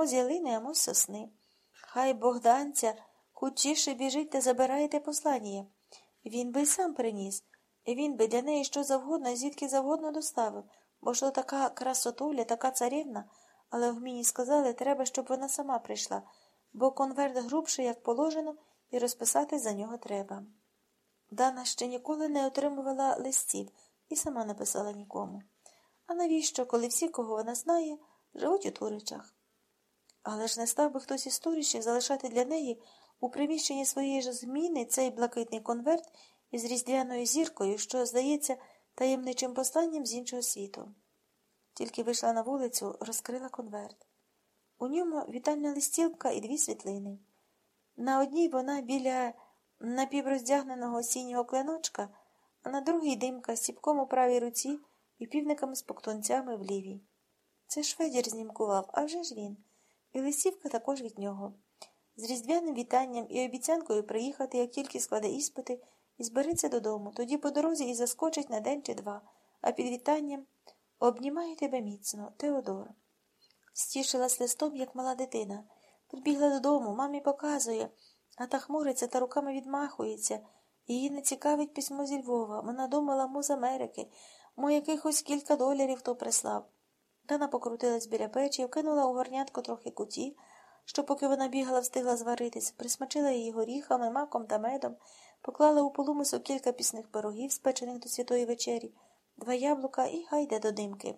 мо з ялини, а з сосни. Хай богданця хутчіше біжить та забирайте послання. Він би й сам приніс. Він би для неї що завгодно, звідки завгодно доставив, бо ж така красотуля, така царівна, але в мені сказали, треба, щоб вона сама прийшла, бо конверт грубший, як положено, і розписати за нього треба. Дана ще ніколи не отримувала листів і сама не писала нікому. А навіщо, коли всі, кого вона знає, живуть у Туричах? Але ж не став би хтось із Туричів залишати для неї у приміщенні своєї ж зміни цей блакитний конверт із різдвяною зіркою, що, здається, таємничим посланням з іншого світу. Тільки вийшла на вулицю, розкрила конверт. У ньому вітальна листівка і дві світлини. На одній вона біля напівроздягненого осіннього кленочка, а на другій димка з ціпком у правій руці і півниками з поктунцями в лівій. Це ж Федір знімкував, а вже ж він. І листівка також від нього. З різдвяним вітанням і обіцянкою приїхати, як тільки складе іспити, і збереться додому, тоді по дорозі і заскочить на день чи два, а під вітанням обнімаю тебе міцно, Теодор. Стішилась листом, як мала дитина. Підбігла додому, мамі показує, а та хмуриться та руками відмахується. Її не цікавить письмо зі Львова. Вона думала, му з Америки, мо якихось кілька доларів хто прислав. Дана покрутилась біля печі, вкинула у горнятку трохи куті, що, поки вона бігала, встигла зваритись, присмачила її горіхами, маком та медом, поклала у полумисок кілька пісних пирогів, спечених до святої вечері, два яблука і гайде до димки.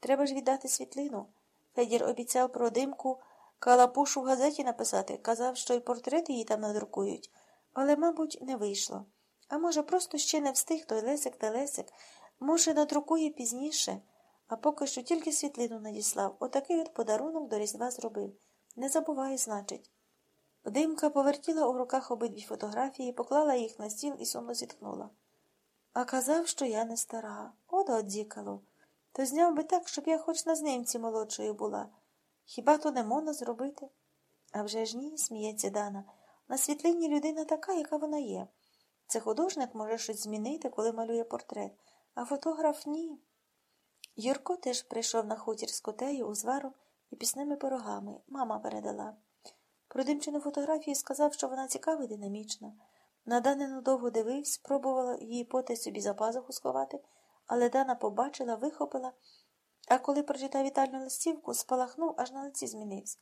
Треба ж віддати світлину. Федір обіцяв про димку калапушу в газеті написати, казав, що й портрети її там надрукують, але, мабуть, не вийшло. А може, просто ще не встиг той Лесик та Лесик, може, надрукує пізніше, а поки що тільки світлину надіслав, отакий от подарунок до Різдва зробив. Не забувай, значить. Димка повертіла у руках обидві фотографії, поклала їх на стіл і сумно зітхнула. А казав, що я не стара. От одзікало. То зняв би так, щоб я хоч на знимці молодшою була. Хіба то не можна зробити? А вже ж ні, сміється Дана. На світлині людина така, яка вона є. Це художник може щось змінити, коли малює портрет, а фотограф ні. Юрко теж прийшов на хутір з котею, узваром і пісними порогами. Мама передала. Про димчину фотографію сказав, що вона цікава і динамічна. На Данину довго дивився, спробувала її потай собі за пазуху сховати, але Дана побачила, вихопила, а коли прочитав вітальну листівку, спалахнув, аж на лиці змінився.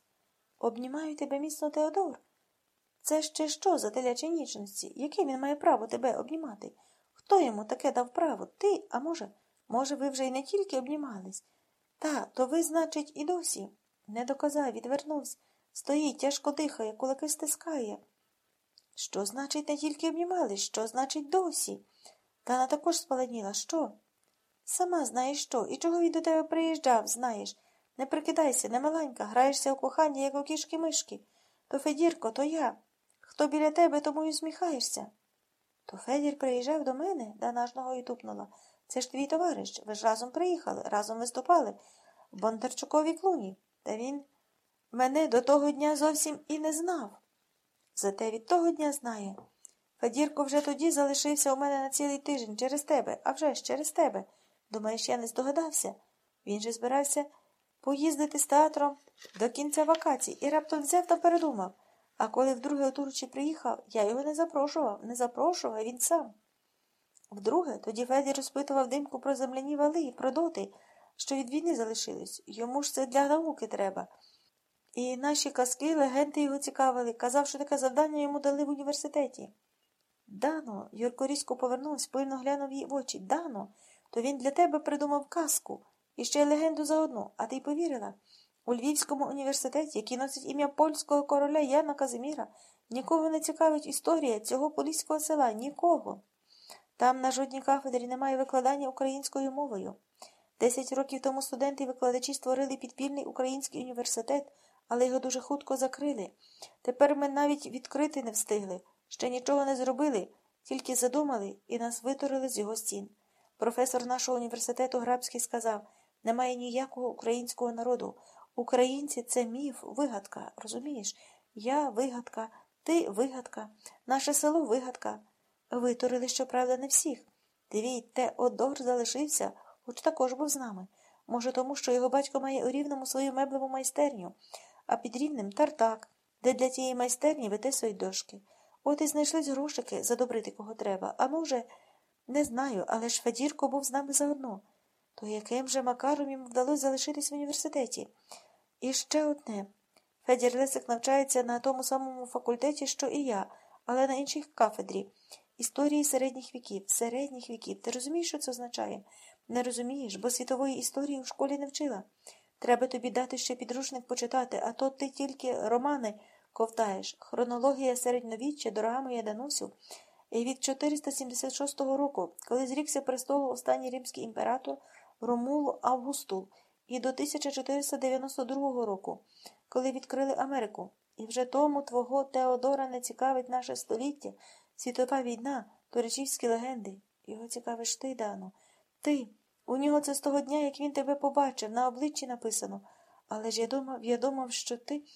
Обнімаю тебе міцно, Теодор. Це ще що за телячі нічності? Яке він має право тебе обнімати? Хто йому таке дав право? Ти, а може, може, ви вже й не тільки обнімались? Та, то ви, значить, і досі. Не доказав, відвернувся. Стоїть, тяжко дихає, кулаки стискає. Що значить, не тільки обнімались, що значить досі? Та також спаленіла. Що? Сама знаєш що, і чого він до тебе приїжджав, знаєш. Не прикидайся, не маленька, граєшся у кохання, як у кішки мишки. То Федірко, то я. Хто біля тебе, тому й усміхаєшся. То Федір приїжджав до мене, Дана аж ногою тупнула. Це ж твій товариш. Ви ж разом приїхали, разом виступали в Бондарчуковій клуні. Та він мене до того дня зовсім і не знав. Зате від того дня знає. Федірко вже тоді залишився у мене на цілий тиждень через тебе, а вже ж через тебе. Думаєш, я не здогадався? Він же збирався поїздити з театром до кінця вакацій і раптом взяв та передумав. А коли вдруге у Турчі приїхав, я його не запрошував, не запрошував, він сам. Вдруге, тоді Федір розпитував димку про земляні вали і про доти, що від війни залишились. Йому ж це для науки треба. І наші казки, легенди його цікавили, казав, що таке завдання йому дали в університеті. Дано, Юрко різко повернувся, пильно глянув їй в очі. Дано, то він для тебе придумав казку і ще й легенду заодно, а ти й повірила. У Львівському університеті, який носить ім'я польського короля Яна Казиміра, нікого не цікавить історія цього поліського села, нікого. Там на жодній кафедрі немає викладання українською мовою. Десять років тому студенти і викладачі створили підпільний український університет, але його дуже хутко закрили. Тепер ми навіть відкрити не встигли, ще нічого не зробили, тільки задумали і нас витурили з його стін. Професор нашого університету Грабський сказав немає ніякого українського народу. Українці це міф, вигадка, розумієш? Я вигадка, ти вигадка, наше село вигадка. Витурили, щоправда, не всіх. Твій Теодор залишився, хоч також був з нами. Може, тому що його батько має у рівному свою меблеву майстерню, а під рівнем тартак, де для тієї майстерні витисують дошки. От і знайшлись грошики задобрити кого треба. А може, не знаю, але ж Федірко був з нами заодно. То яким же макаром йому вдалося залишитись в університеті? І ще одне. Федір Лисик навчається на тому самому факультеті, що і я, але на іншій кафедрі. Історії середніх віків, середніх віків. Ти розумієш, що це означає? Не розумієш, бо світової історії в школі не вчила. Треба тобі дати ще підручник почитати, а то ти тільки романи ковтаєш. Хронологія середньовіччя, дорога моя Данусю, і від 476 року, коли зрікся престолу останній римський імператор Ромул Августул, і до 1492 року, коли відкрили Америку. І вже тому твого Теодора не цікавить наше століття, світова війна, туречівські легенди. Його цікавиш ти, Дано. Ти. У нього це з того дня, як він тебе побачив, на обличчі написано. Але ж я думав, я думав, що ти